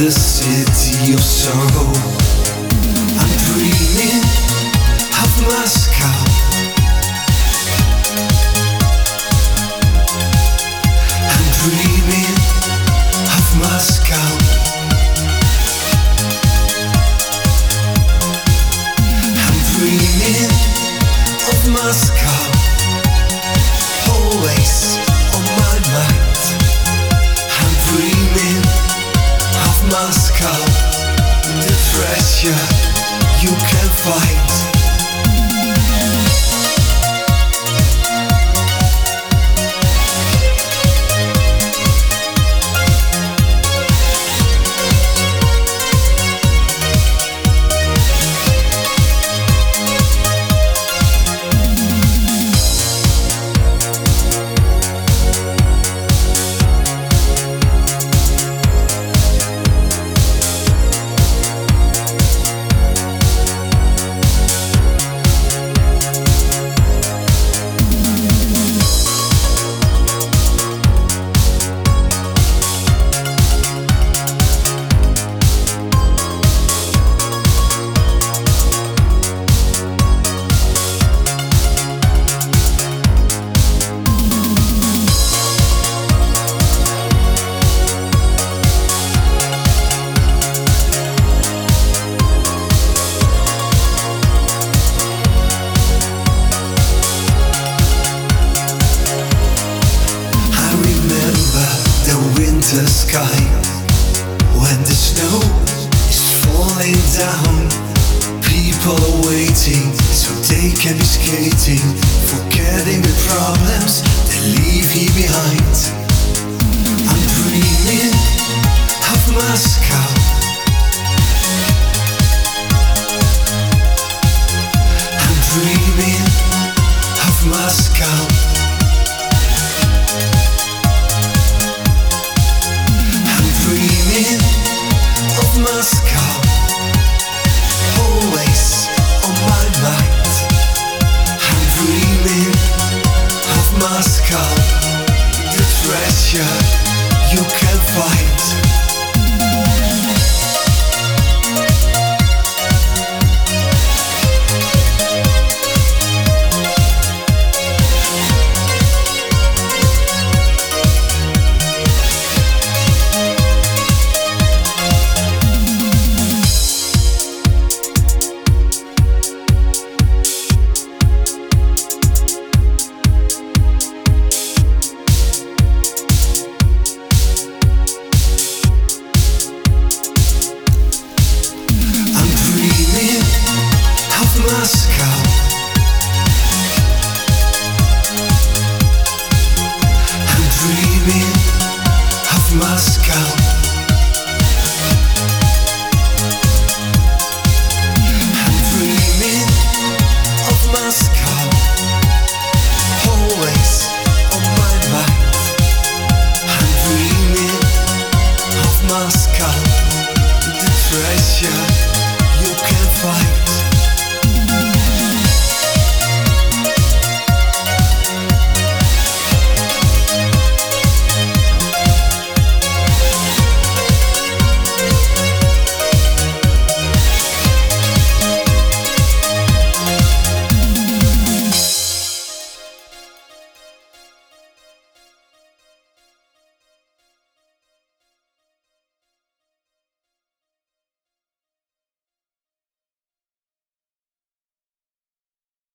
A city of sorrow. I'm dreaming of Moscow. You winter sky when the snow is falling down. People are waiting so they can be skating, forgetting the problems they leave here behind. I'm dreaming Pascal.